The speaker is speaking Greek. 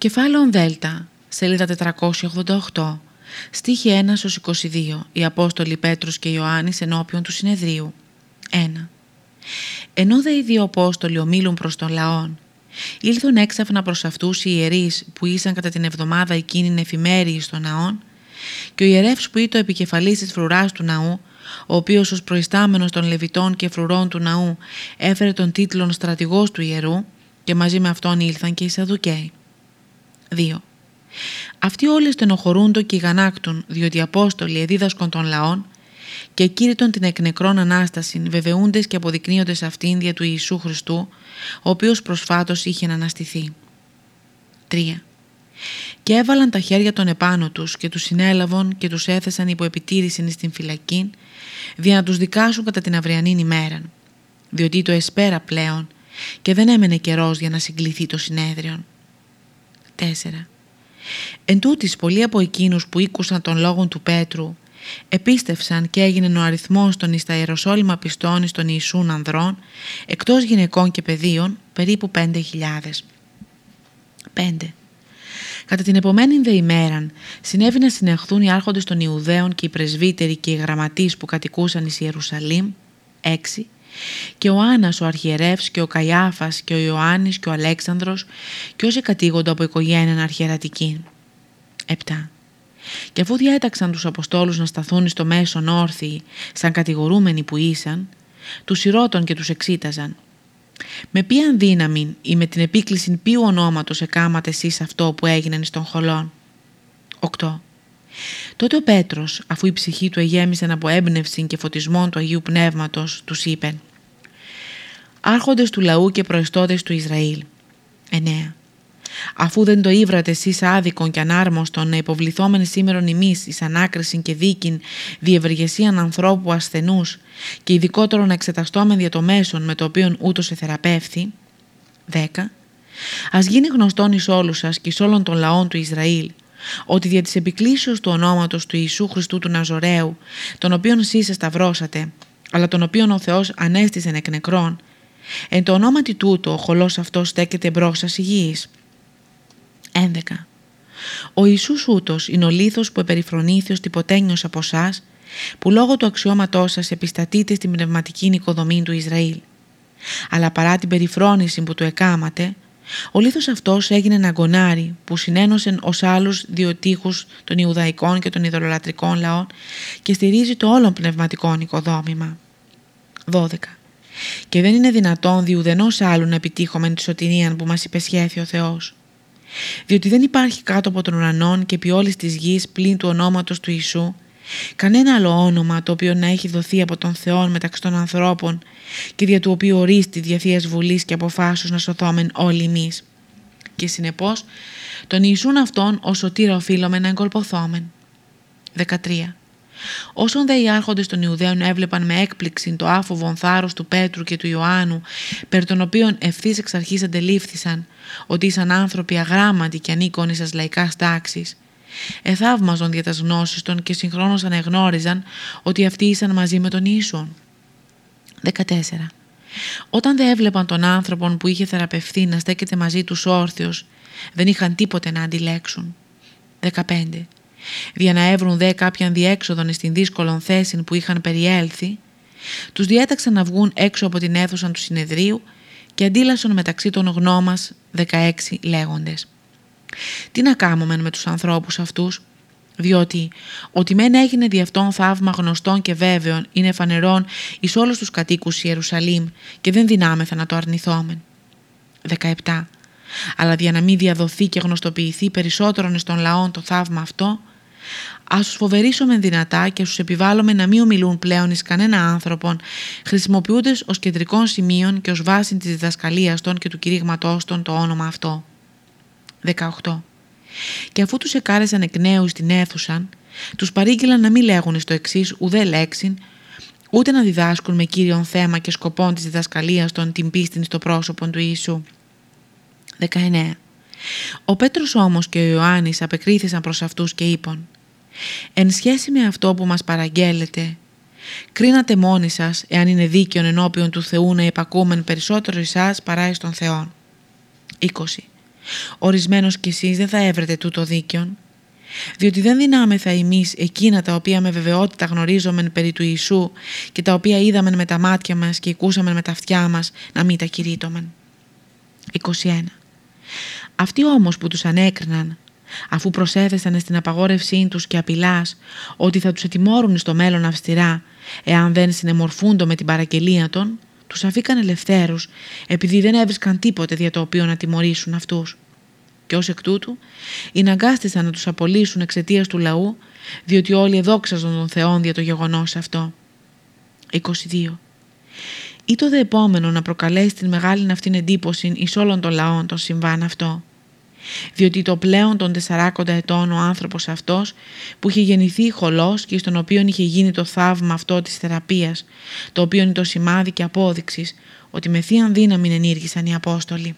Κεφάλαιο Δέλτα, σελίδα 488, στίχη 1 22, οι Απόστολοι Πέτρος και Ιωάννης ενώπιον του συνεδρίου. 1. Ενώ δε οι δύο Απόστολοι ομίλουν προς τον λαόν, ήλθον έξαφνα προς αυτούς οι ιερείς που ήσαν κατά την εβδομάδα εκείνην εφημέριοι στον ναόν και ο ιερεύς που ήταν επικεφαλής της φρουράς του ναού, ο οποίος ως προϊστάμενος των Λεβιτών και φρουρών του ναού έφερε τον τίτλον στρατηγός του ιερού και μαζί με αυτόν ήλθαν και οι Σαδουκαίοι. 2. Αυτοί όλοι στενοχωρούντο και γανάκτουν, διότι οι Απόστολοι εδίδασκον των λαών και κήρυτον την εκνεκρών Ανάσταση, βεβαιούντες και αποδεικνύοντες αυτήν δια του Ιησού Χριστού, ο οποίος προσφάτως είχε αναστηθεί. 3. Και έβαλαν τα χέρια των επάνω τους και τους συνέλαβαν και τους έθεσαν υπό επιτήρηση στην φυλακή, δια να τους δικάσουν κατά την αυριανή ημέρα, διότι το εσπέρα πλέον και δεν έμενε καιρός για να συγκληθεί το συνέδριο. 4. Εν τούτης, πολλοί από εκείνους που ήκουσαν των λόγων του Πέτρου επίστευσαν και έγινε ο αριθμός των εις τα Ιεροσόλυμα πιστών εις των Ιησούν ανδρών εκτός γυναικών και παιδίων περίπου 5.000. 5. Κατά την επομένη δε ημέραν συνέβη να συνεχθούν οι άρχοντες των Ιουδαίων και οι πρεσβύτεροι και οι γραμματείς που κατοικούσαν εις Ιερουσαλήμ 6 και ο Άννας ο αρχιερεύς και ο Καϊάφας και ο Ιωάννης και ο Αλέξανδρος και όσοι κατήγονται από οικογένεια αρχιερατική. 7. Και αφού διέταξαν τους Αποστόλους να σταθούν στο μέσον όρθιοι σαν κατηγορούμενοι που ήσαν, τους ηρώτων και τους εξήταζαν. Με ποιαν δύναμη ή με την επίκληση ποιου ονόματος εκάματε εσείς αυτό που έγινε στον χολόν; 8. Τότε ο Πέτρος, αφού η ψυχή του εγέμισε από έμπνευση και φωτισμό του Αγίου Πνεύματος, τους είπε «Άρχοντες του λαού και προεστώτες του Ισραήλ». 9. Αφού δεν το ήβρατε εσείς άδικον και ανάρμοστον να υποβληθόμενοι σήμερον ημείς εις ανάκριση και δίκην διευεργεσίαν ανθρώπου ασθενούς και ειδικότερο να εξεταστόμεν δια το μέσον με το οποίο ούτως εθεραπεύθη. 10. Ας γίνει γνωστόν εις όλους σας και εις όλων των λαών του Ισραήλ ότι δια της επικλήσεως του ονόματος του Ιησού Χριστού του Ναζωραίου, τον οποίον εσείς σταυρώσατε, αλλά τον οποίον ο Θεός ανέστησε εκ νεκρών, εν το ονόματι τούτο ο χολός αυτός στέκεται μπρος σας υγιής. 11. Ο Ιησούς ούτως είναι ο λίθος που επεριφρονήθη ως τυποτένιος από εσάς, που λόγω του αξιώματός σας επιστατείτε στην πνευματική νοικοδομή του Ισραήλ. Αλλά παρά την περιφρόνηση που του εκάματε, ο λίθος αυτός έγινε ένα γκονάρι που συνένωσε ως άλλους δύο τείχους των Ιουδαϊκών και των Ιδωλολατρικών λαών και στηρίζει το όλον πνευματικό οικοδόμημα. 12. Και δεν είναι δυνατόν διουδενός άλλου να επιτύχουμε τη σωτηρία που μας υπεσχέθη ο Θεός. Διότι δεν υπάρχει κάτω από τον ουρανό και επί όλης της γης πλην του ονόματος του Ιησού κανένα άλλο όνομα το οποίο να έχει δοθεί από τον Θεό μεταξύ των ανθρώπων και δια του οποίου ορίστη δια Θείας Βουλής και αποφάσεως να σωθόμεν όλοι εμείς. Και συνεπώς τον Ιησούν αυτόν ως σωτήρα οφείλουμε να εγκολποθόμεν. 13. Όσον δε οι άρχοντες των Ιουδαίων έβλεπαν με έκπληξη το άφοβον θάρρος του Πέτρου και του Ιωάννου, περί των οποίων ευθύς εξ αρχής αντελήφθησαν ότι ήσαν άνθρωποι αγράμματοι και ανήκον εις λαϊκάς τάξης, Εθαύμαζον δια τας γνώσεις των και συγχρόνως ανεγνώριζαν ότι αυτοί ήσαν μαζί με τον Ιησούν. 14. Όταν δεν έβλεπαν τον άνθρωπον που είχε θεραπευθεί να στέκεται μαζί τους όρθιος, δεν είχαν τίποτε να αντιλέξουν. 15. Για να έβρουν δε κάποιαν διέξοδον στην δύσκολον θέση που είχαν περιέλθει, τους διέταξαν να βγουν έξω από την αίθουσα του συνεδρίου και αντίλασαν μεταξύ των γνώμας 16 λέγοντες. Τι να κάνουμε με τους ανθρώπους αυτούς, διότι ότι μεν έγινε δι' αυτόν θαύμα γνωστών και βέβαιων είναι φανερόν εις όλους τους κατοίκους Ιερουσαλήμ και δεν δυνάμεθα να το αρνηθόμεν. 17. Αλλά για να μην διαδοθεί και γνωστοποιηθεί περισσότερον στον λαόν το θαύμα αυτό, ας τους φοβερήσουμε δυνατά και στους επιβάλλουμε να μην ομιλούν πλέον εις κανένα άνθρωπον, χρησιμοποιούνται ως κεντρικών σημείων και ως βάση της διδασκαλίας των και του κηρύγματός των το όνομα αυτό. 18. Και αφού τους εκάρεσαν εκ νέου στην αίθουσα, τους παρήγγειλαν να μην λέγουν στο εξής ουδέ λέξην, ούτε να διδάσκουν με κύριον θέμα και σκοπόν της διδασκαλίας των την πίστην στο πρόσωπο του Ιησού. 19. Ο Πέτρος όμως και ο Ιωάννης απεκρίθησαν προς αυτούς και είπαν «Εν σχέση με αυτό που μας παραγγέλλετε, κρίνατε μόνοι σας εάν είναι δίκαιον ενώπιον του Θεού να υπακούμεν περισσότερο εσάς παρά εις τον Θεόν». 20. Ορισμένος κι εσείς δεν θα έβρετε τούτο δίκαιον. Διότι δεν δυνάμεθα εμείς εκείνα τα οποία με βεβαιότητα γνωρίζομεν περί του Ιησού και τα οποία είδαμεν με τα μάτια μας και ακούσαμεν με τα αυτιά μας να μην τα κηρύττωμεν. 21. Αυτοί όμως που τους ανέκριναν αφού προσέθεσαν στην απαγόρευσή τους και απειλάς ότι θα τους ετοιμώρουν στο μέλλον αυστηρά εάν δεν συνεμορφούντο με την παραγγελία των, τους αφήκαν ελευθέρους επειδή δεν έβρισκαν τίποτε δια το οποίο να τιμωρήσουν αυτούς. Και ως εκ τούτου, ειναγκάστησαν να τους απολύσουν εξαιτίας του λαού, διότι όλοι εδόξαζαν τον Θεόν δια το γεγονός αυτό. 22. Ή το δε επόμενο να προκαλέσει την μεγάλη αυτήν εντύπωση εις όλων των λαών των συμβάν αυτό διότι το πλέον των τεσσαράκοντα ετών ο άνθρωπος αυτός που είχε γεννηθεί χολός και στον οποίο είχε γίνει το θαύμα αυτό της θεραπείας, το οποίο είναι το σημάδι και απόδειξης ότι με θείαν δύναμη ενήργησαν οι Απόστολοι.